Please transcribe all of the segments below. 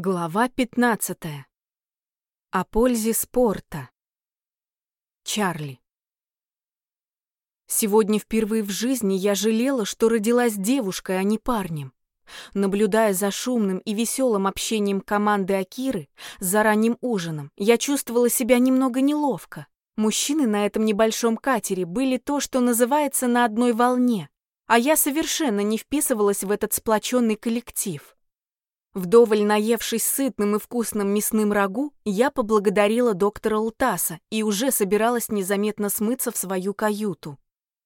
Глава 15. О пользе спорта. Чарли. Сегодня впервые в жизни я жалела, что родилась девушкой, а не парнем. Наблюдая за шумным и веселым общением команды Акиры за ранним ужином, я чувствовала себя немного неловко. Мужчины на этом небольшом катере были то, что называется на одной волне, а я совершенно не вписывалась в этот сплоченный коллектив. Вдоволь наевшись сытным и вкусным мясным рагу, я поблагодарила доктора Лутаса и уже собиралась незаметно смыться в свою каюту.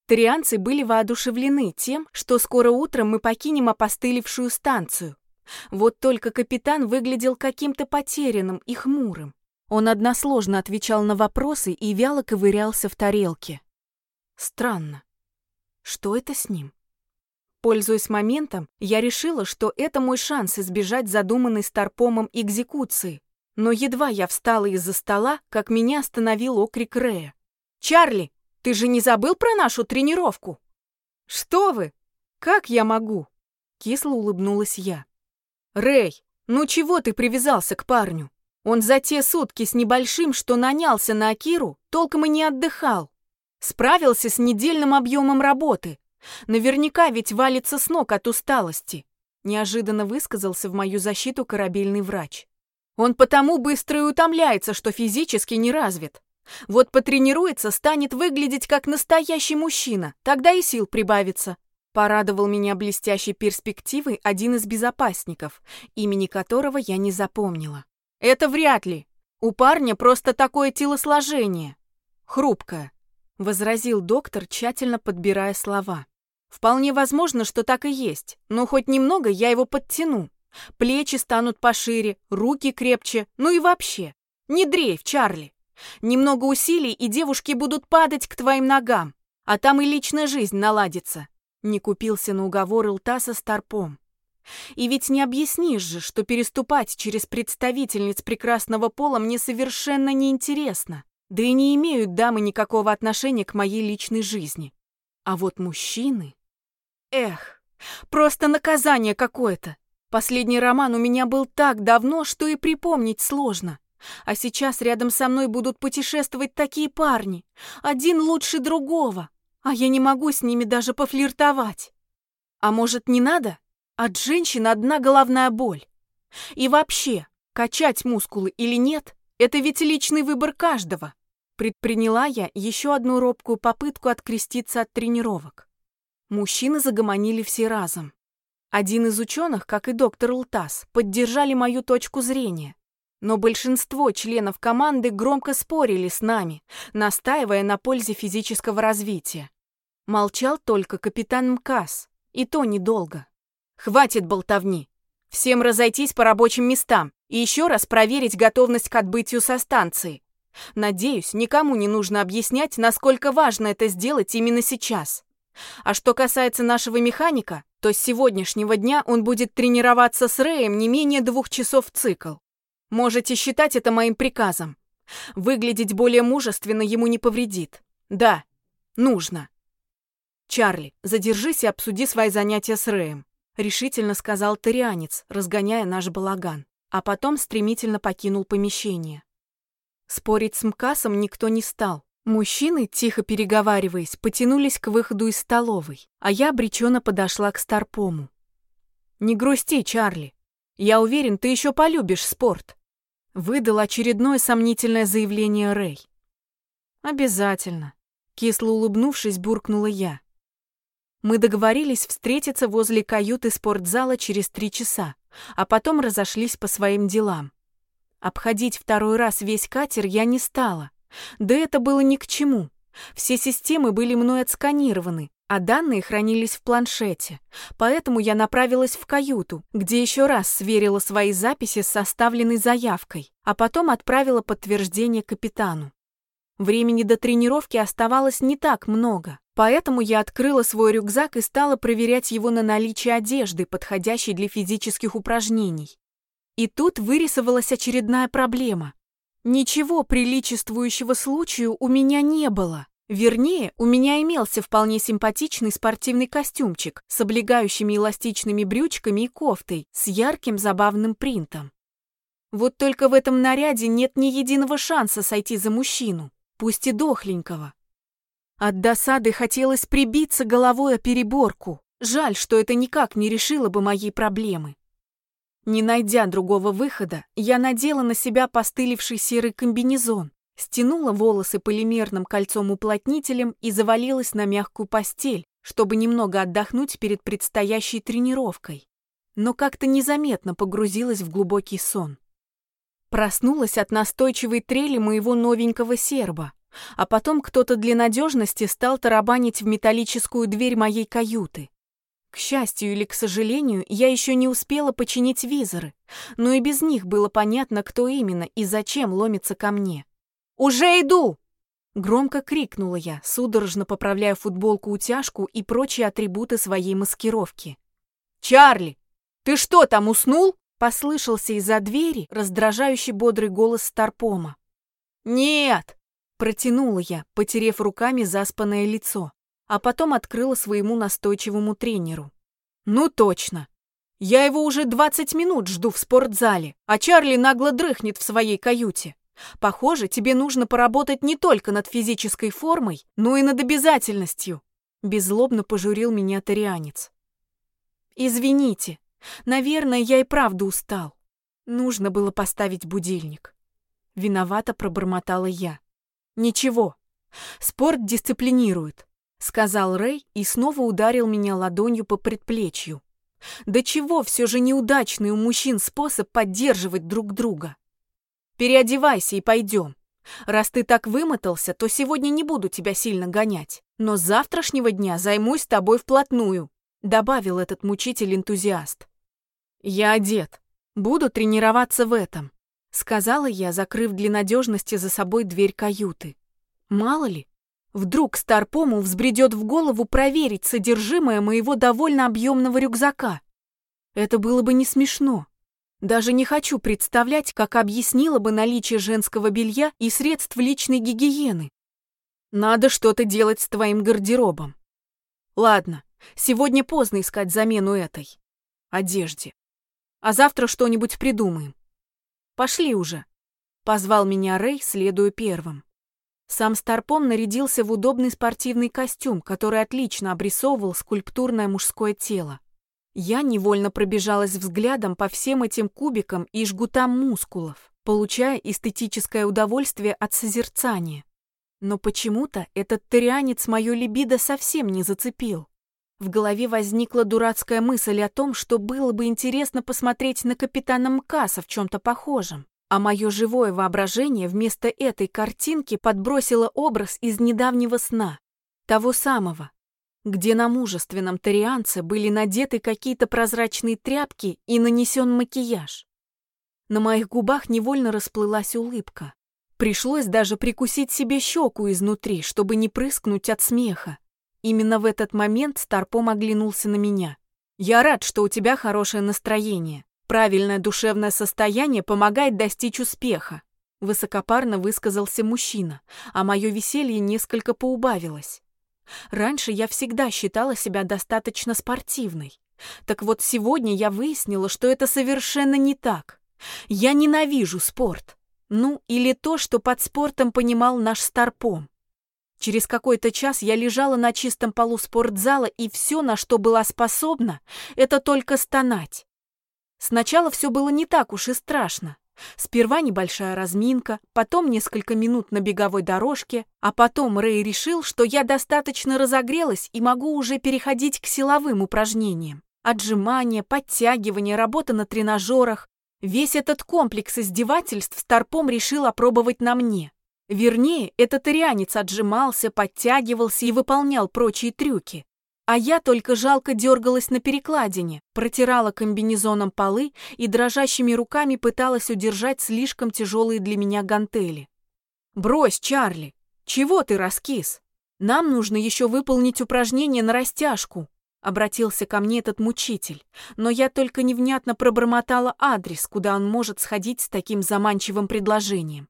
Тарианцы были воодушевлены тем, что скоро утром мы покинем опостылевшую станцию. Вот только капитан выглядел каким-то потерянным и хмурым. Он односложно отвечал на вопросы и вяло ковырялся в тарелке. Странно. Что это с ним? Пользуясь моментом, я решила, что это мой шанс избежать задуманной Старпомом экзекуции. Но едва я встала из-за стола, как меня остановил окрик Рея. «Чарли, ты же не забыл про нашу тренировку?» «Что вы? Как я могу?» Кисло улыбнулась я. «Рэй, ну чего ты привязался к парню? Он за те сутки с небольшим, что нанялся на Акиру, толком и не отдыхал. Справился с недельным объемом работы, Наверняка ведь валится с ног от усталости, неожиданно высказался в мою защиту корабельный врач. Он потому быстро и утомляется, что физически не развит. Вот потренируется, станет выглядеть как настоящий мужчина, тогда и сил прибавится. Порадовал меня блестящей перспективой один из безопасников, имени которого я не запомнила. Это вряд ли. У парня просто такое телосложение. Хрупкое, возразил доктор, тщательно подбирая слова. Вполне возможно, что так и есть, но хоть немного я его подтяну. Плечи станут пошире, руки крепче, ну и вообще. Не дрейф, Чарли. Немного усилий, и девушки будут падать к твоим ногам, а там и личная жизнь наладится. Не купился на уговор Илтаса Старпом. И ведь не объяснишь же, что переступать через представительниц прекрасного пола мне совершенно неинтересно. Да и не имеют дамы никакого отношения к моей личной жизни. А вот мужчины... Эх, просто наказание какое-то. Последний роман у меня был так давно, что и припомнить сложно. А сейчас рядом со мной будут путешествовать такие парни. Один лучше другого. А я не могу с ними даже пофлиртовать. А может, не надо? От женщин одна головная боль. И вообще, качать мускулы или нет, это ведь личный выбор каждого. Предприняла я еще одну робкую попытку откреститься от тренировок. Мужчины загомонили все разом. Один из ученых, как и доктор Лтас, поддержали мою точку зрения. Но большинство членов команды громко спорили с нами, настаивая на пользе физического развития. Молчал только капитан МКАС, и то недолго. «Хватит болтовни! Всем разойтись по рабочим местам и еще раз проверить готовность к отбытию со станции. Надеюсь, никому не нужно объяснять, насколько важно это сделать именно сейчас. А что касается нашего механика, то с сегодняшнего дня он будет тренироваться с Рэем не менее двух часов в цикл. Можете считать это моим приказом. Выглядеть более мужественно ему не повредит. Да, нужно. Чарли, задержись и обсуди свои занятия с Рэем, решительно сказал Торианец, разгоняя наш балаган, а потом стремительно покинул помещение. Спорить с МКАСом никто не стал. Мужчины, тихо переговариваясь, потянулись к выходу из столовой, а я обреченно подошла к Старпому. «Не грусти, Чарли. Я уверен, ты еще полюбишь спорт», — выдал очередное сомнительное заявление Рэй. «Обязательно», — кисло улыбнувшись, буркнула я. Мы договорились встретиться возле каюты спортзала через три часа, а потом разошлись по своим делам. Обходить второй раз весь катер я не стала, да это было ни к чему. Все системы были мной отсканированы, а данные хранились в планшете. Поэтому я направилась в каюту, где еще раз сверила свои записи с составленной заявкой, а потом отправила подтверждение капитану. Времени до тренировки оставалось не так много, поэтому я открыла свой рюкзак и стала проверять его на наличие одежды, подходящей для физических упражнений. И тут вырисовалась очередная проблема. Ничего приличествующего случаю у меня не было. Вернее, у меня имелся вполне симпатичный спортивный костюмчик с облегающими эластичными брючками и кофтой с ярким забавным принтом. Вот только в этом наряде нет ни единого шанса сойти за мужчину, пусть и дохленького. От досады хотелось прибиться головой о переборку. Жаль, что это никак не решило бы моей проблемы. Не найдя другого выхода, я надела на себя постыливший серый комбинезон, стянула волосы полимерным кольцом-уплотнителем и завалилась на мягкую постель, чтобы немного отдохнуть перед предстоящей тренировкой. Но как-то незаметно погрузилась в глубокий сон. Проснулась от настойчивой трели моего новенького серба. А потом кто-то для надежности стал тарабанить в металлическую дверь моей каюты. К счастью или к сожалению, я еще не успела починить визоры, но и без них было понятно, кто именно и зачем ломится ко мне. «Уже иду!» Громко крикнула я, судорожно поправляя футболку-утяжку и прочие атрибуты своей маскировки. «Чарли, ты что там, уснул?» Послышался из-за двери раздражающий бодрый голос Старпома. «Нет!» Протянула я, потерев руками заспанное лицо, а потом открыла своему настойчивому тренеру. «Ну точно! Я его уже двадцать минут жду в спортзале, а Чарли нагло дрыхнет в своей каюте. Похоже, тебе нужно поработать не только над физической формой, но и над обязательностью», беззлобно пожурил меня тарианец. «Извините, наверное, я и правда устал. Нужно было поставить будильник». Виновато пробормотала я. «Ничего, спорт дисциплинирует», — сказал Рэй и снова ударил меня ладонью по предплечью. «Да чего все же неудачный у мужчин способ поддерживать друг друга? Переодевайся и пойдем. Раз ты так вымотался, то сегодня не буду тебя сильно гонять, но с завтрашнего дня займусь тобой вплотную», — добавил этот мучитель-энтузиаст. «Я одет. Буду тренироваться в этом сказала я, закрыв для надежности за собой дверь каюты. Мало ли, вдруг Старпому взбредет в голову проверить содержимое моего довольно объемного рюкзака. Это было бы не смешно. Даже не хочу представлять, как объяснила бы наличие женского белья и средств личной гигиены. Надо что-то делать с твоим гардеробом. Ладно, сегодня поздно искать замену этой одежде. А завтра что-нибудь придумаем. Пошли уже!» Позвал меня Рэй, следуя первым. Сам Старпом нарядился в удобный спортивный костюм, который отлично обрисовывал скульптурное мужское тело. Я невольно пробежалась взглядом по всем этим кубикам и жгутам мускулов, получая эстетическое удовольствие от созерцания. Но почему-то этот тырянец мое либидо совсем не зацепил. В голове возникла дурацкая мысль о том, что было бы интересно посмотреть на капитана Мкаса в чем-то похожем. А мое живое воображение вместо этой картинки подбросило образ из недавнего сна. Того самого, где на мужественном тарианце были надеты какие-то прозрачные тряпки и нанесен макияж. На моих губах невольно расплылась улыбка. Пришлось даже прикусить себе щеку изнутри, чтобы не прыскнуть от смеха. Именно в этот момент Старпом оглянулся на меня. «Я рад, что у тебя хорошее настроение. Правильное душевное состояние помогает достичь успеха», высокопарно высказался мужчина, а мое веселье несколько поубавилось. Раньше я всегда считала себя достаточно спортивной. Так вот сегодня я выяснила, что это совершенно не так. Я ненавижу спорт. Ну, или то, что под спортом понимал наш Старпом. Через какой-то час я лежала на чистом полу спортзала, и все, на что была способна, это только стонать. Сначала все было не так уж и страшно. Сперва небольшая разминка, потом несколько минут на беговой дорожке, а потом Рэй решил, что я достаточно разогрелась и могу уже переходить к силовым упражнениям. Отжимания, подтягивания, работа на тренажерах. Весь этот комплекс издевательств Старпом решил опробовать на мне. Вернее, этот ирианец отжимался, подтягивался и выполнял прочие трюки. А я только жалко дергалась на перекладине, протирала комбинезоном полы и дрожащими руками пыталась удержать слишком тяжелые для меня гантели. «Брось, Чарли! Чего ты раскис? Нам нужно еще выполнить упражнение на растяжку», обратился ко мне этот мучитель, но я только невнятно пробормотала адрес, куда он может сходить с таким заманчивым предложением.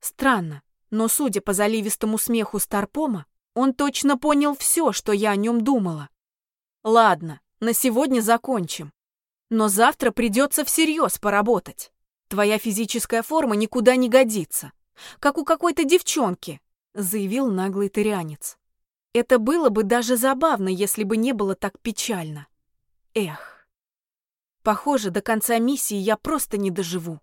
Странно, но, судя по заливистому смеху Старпома, он точно понял все, что я о нем думала. Ладно, на сегодня закончим. Но завтра придется всерьез поработать. Твоя физическая форма никуда не годится, как у какой-то девчонки, заявил наглый тырянец. Это было бы даже забавно, если бы не было так печально. Эх. Похоже, до конца миссии я просто не доживу.